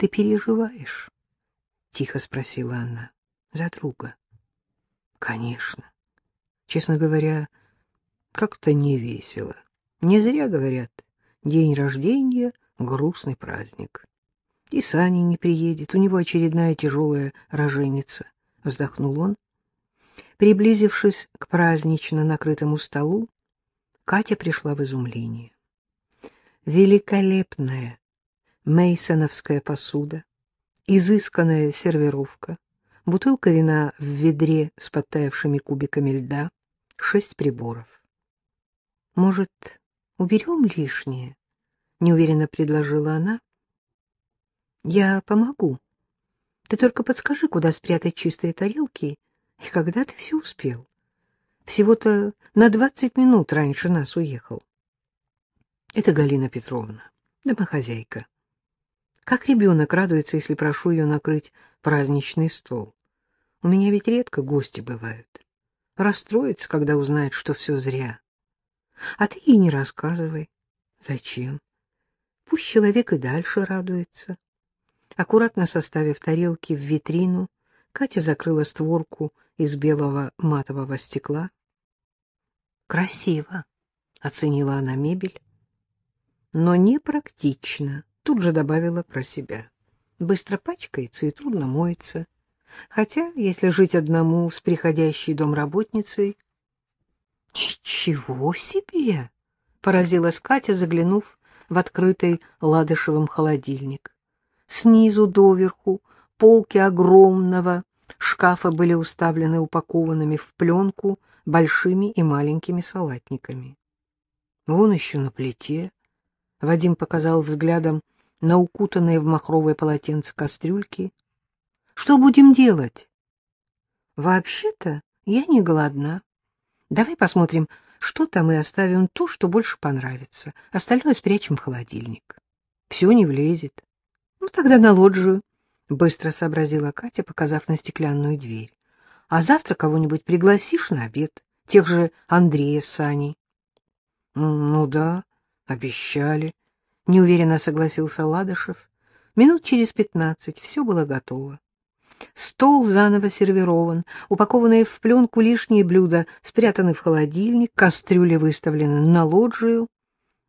Ты переживаешь? — тихо спросила она. — За друга. — Конечно. Честно говоря, как-то не весело. Не зря говорят, день рождения — грустный праздник. И Саня не приедет, у него очередная тяжелая роженица, — вздохнул он. Приблизившись к празднично накрытому столу, Катя пришла в изумление. Великолепная мейсоновская посуда, изысканная сервировка, бутылка вина в ведре с подтаявшими кубиками льда, шесть приборов. «Может, уберем лишнее?» — неуверенно предложила она. «Я помогу. Ты только подскажи, куда спрятать чистые тарелки, и когда ты все успел. Всего-то на двадцать минут раньше нас уехал». Это Галина Петровна, домохозяйка. Как ребенок радуется, если прошу ее накрыть праздничный стол. У меня ведь редко гости бывают. Расстроится, когда узнает, что все зря. А ты ей не рассказывай. Зачем? Пусть человек и дальше радуется. Аккуратно составив тарелки в витрину, Катя закрыла створку из белого матового стекла. «Красиво», — оценила она мебель но непрактично, тут же добавила про себя. Быстро пачкается и трудно моется. Хотя, если жить одному с приходящей домработницей... — Ничего себе! — поразилась Катя, заглянув в открытый ладышевым холодильник. Снизу доверху полки огромного шкафа были уставлены упакованными в пленку большими и маленькими салатниками. Вон еще на плите Вадим показал взглядом на укутанные в махровое полотенце кастрюльки. — Что будем делать? — Вообще-то я не голодна. Давай посмотрим, что там, и оставим то, что больше понравится. Остальное спрячем в холодильник. Все не влезет. Ну, тогда на лоджию, — быстро сообразила Катя, показав на стеклянную дверь. — А завтра кого-нибудь пригласишь на обед? Тех же Андрея с Саней. — Ну да, Обещали. Неуверенно согласился Ладышев. Минут через пятнадцать все было готово. Стол заново сервирован, упакованные в пленку лишние блюда спрятаны в холодильник, кастрюли выставлены на лоджию,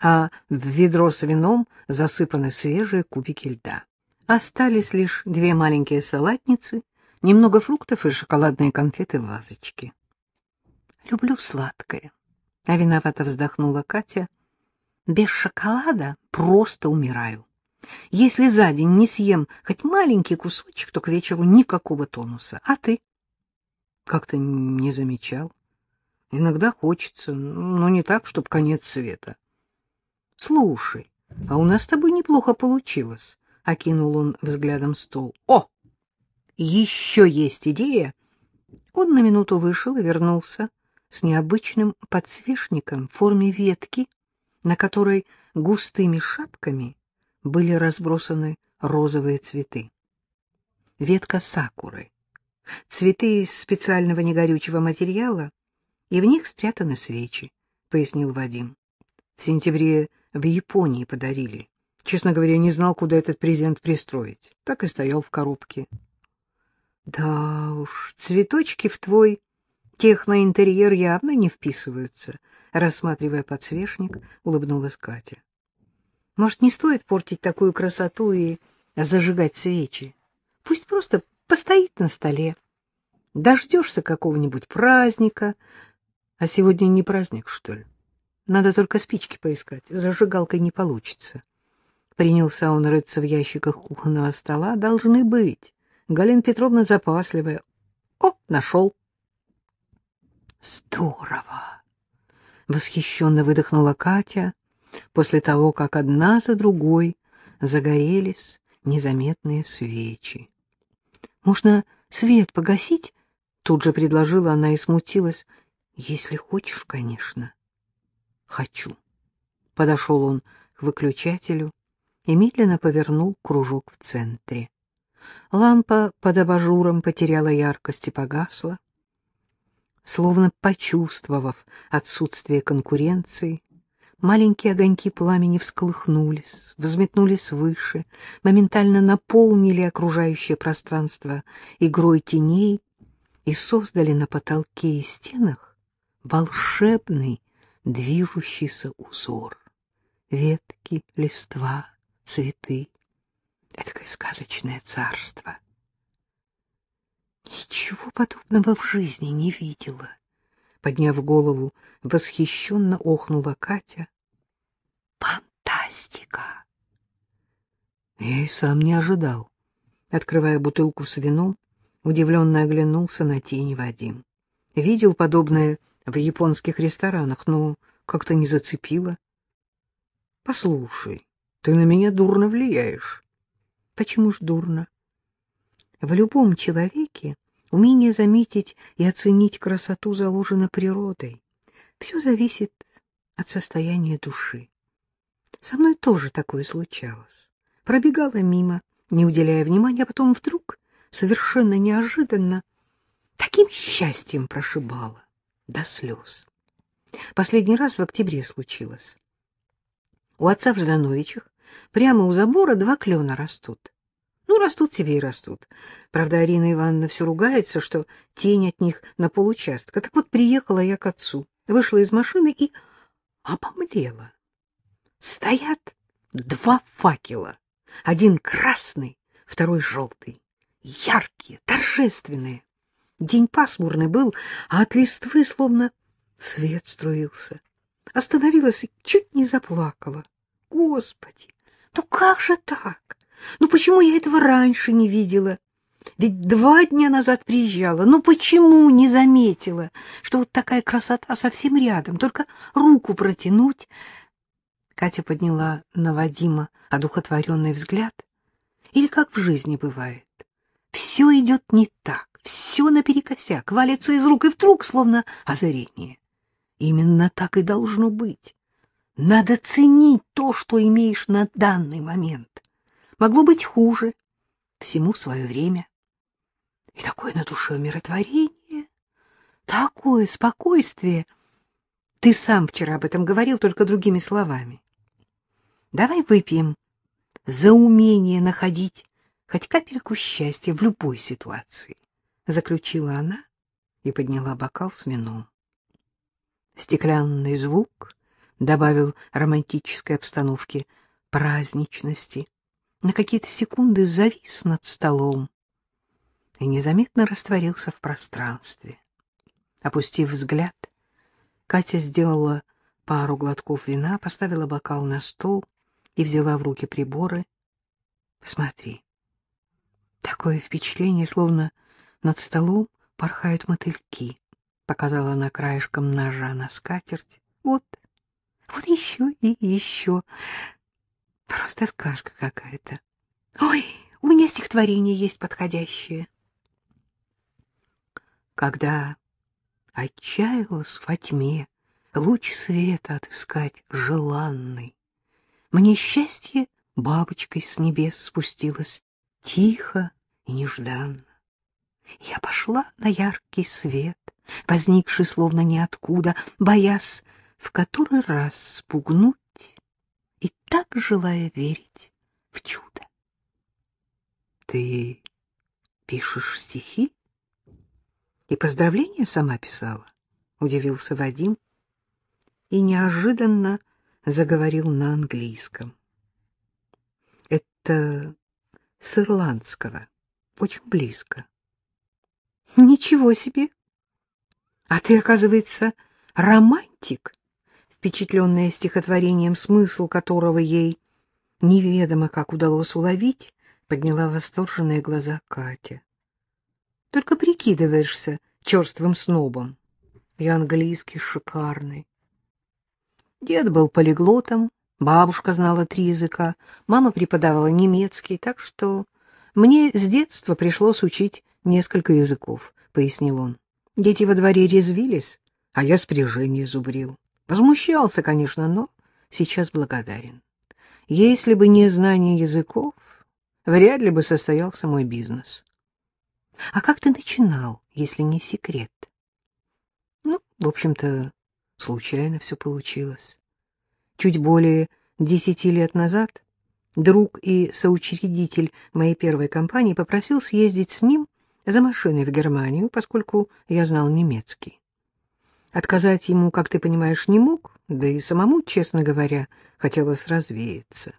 а в ведро с вином засыпаны свежие кубики льда. Остались лишь две маленькие салатницы, немного фруктов и шоколадные конфеты в вазочке. — Люблю сладкое, — а виновато вздохнула Катя, — без шоколада просто умираю. Если за день не съем хоть маленький кусочек, то к вечеру никакого тонуса. А ты? Как-то не замечал. Иногда хочется, но не так, чтобы конец света. Слушай, а у нас с тобой неплохо получилось. Окинул он взглядом стол. О, еще есть идея. Он на минуту вышел и вернулся с необычным подсвечником в форме ветки на которой густыми шапками были разбросаны розовые цветы. Ветка сакуры. Цветы из специального негорючего материала, и в них спрятаны свечи, — пояснил Вадим. В сентябре в Японии подарили. Честно говоря, не знал, куда этот презент пристроить. Так и стоял в коробке. Да уж, цветочки в твой техноинтерьер явно не вписываются, рассматривая подсвечник, улыбнулась Катя. Может, не стоит портить такую красоту и зажигать свечи? Пусть просто постоит на столе. Дождешься какого-нибудь праздника. А сегодня не праздник, что ли? Надо только спички поискать. Зажигалкой не получится. Принялся он рыться в ящиках кухонного стола. Должны быть. Галина Петровна запасливая. О, нашел. Здорово! Восхищенно выдохнула Катя после того, как одна за другой загорелись незаметные свечи. «Можно свет погасить?» — тут же предложила она и смутилась. «Если хочешь, конечно». «Хочу». Подошел он к выключателю и медленно повернул кружок в центре. Лампа под абажуром потеряла яркость и погасла. Словно почувствовав отсутствие конкуренции, Маленькие огоньки пламени всколыхнулись, взметнулись выше, моментально наполнили окружающее пространство игрой теней и создали на потолке и стенах волшебный движущийся узор. Ветки, листва, цветы. Этакое сказочное царство. Ничего подобного в жизни не видела. Подняв голову, восхищенно охнула Катя. Фантастика! Я и сам не ожидал. Открывая бутылку с вином, удивленно оглянулся на тени Вадим. Видел подобное в японских ресторанах, но как-то не зацепило. — Послушай, ты на меня дурно влияешь. — Почему ж дурно? В любом человеке умение заметить и оценить красоту заложено природой. Все зависит от состояния души. Со мной тоже такое случалось. Пробегала мимо, не уделяя внимания, а потом вдруг, совершенно неожиданно, таким счастьем прошибала до слез. Последний раз в октябре случилось. У отца в Ждановичах прямо у забора два клена растут. Ну, растут себе и растут. Правда, Арина Ивановна все ругается, что тень от них на получастка. Так вот, приехала я к отцу, вышла из машины и обомлела. Стоят два факела. Один красный, второй желтый. Яркие, торжественные. День пасмурный был, а от листвы словно свет струился. Остановилась и чуть не заплакала. Господи, ну как же так? Ну почему я этого раньше не видела? Ведь два дня назад приезжала. Ну почему не заметила, что вот такая красота совсем рядом? Только руку протянуть. Катя подняла на Вадима одухотворенный взгляд. Или как в жизни бывает. Все идет не так, все наперекосяк, валится из рук и вдруг, словно озарение. Именно так и должно быть. Надо ценить то, что имеешь на данный момент. Могло быть хуже. Всему свое время. И такое на душе умиротворение, такое спокойствие. Ты сам вчера об этом говорил, только другими словами. Давай выпьем за умение находить хоть капельку счастья в любой ситуации, — заключила она и подняла бокал с вином. Стеклянный звук добавил романтической обстановке праздничности, на какие-то секунды завис над столом и незаметно растворился в пространстве. Опустив взгляд, Катя сделала пару глотков вина, поставила бокал на стол и взяла в руки приборы. Посмотри. Такое впечатление, словно над столом порхают мотыльки. Показала она краешком ножа на скатерть. Вот, вот еще и еще. Просто сказка какая-то. Ой, у меня стихотворение есть подходящее. Когда отчаялась во тьме луч света отыскать желанный, мне счастье бабочкой с небес спустилось тихо и нежданно. Я пошла на яркий свет, возникший словно ниоткуда, боясь в который раз спугнуть и так желая верить в чудо. Ты пишешь стихи? И поздравления сама писала? Удивился Вадим и неожиданно заговорил на английском. Это с ирландского, очень близко. Ничего себе! А ты, оказывается, романтик, впечатленная стихотворением, смысл которого ей неведомо как удалось уловить, подняла восторженные глаза Катя. Только прикидываешься черствым снобом. И английский шикарный. Дед был полиглотом, бабушка знала три языка, мама преподавала немецкий, так что мне с детства пришлось учить несколько языков, — пояснил он. Дети во дворе резвились, а я спряжение зубрил. Возмущался, конечно, но сейчас благодарен. Если бы не знание языков, вряд ли бы состоялся мой бизнес. А как ты начинал, если не секрет? Ну, в общем-то, случайно все получилось. Чуть более десяти лет назад друг и соучредитель моей первой компании попросил съездить с ним за машиной в Германию, поскольку я знал немецкий. Отказать ему, как ты понимаешь, не мог, да и самому, честно говоря, хотелось развеяться.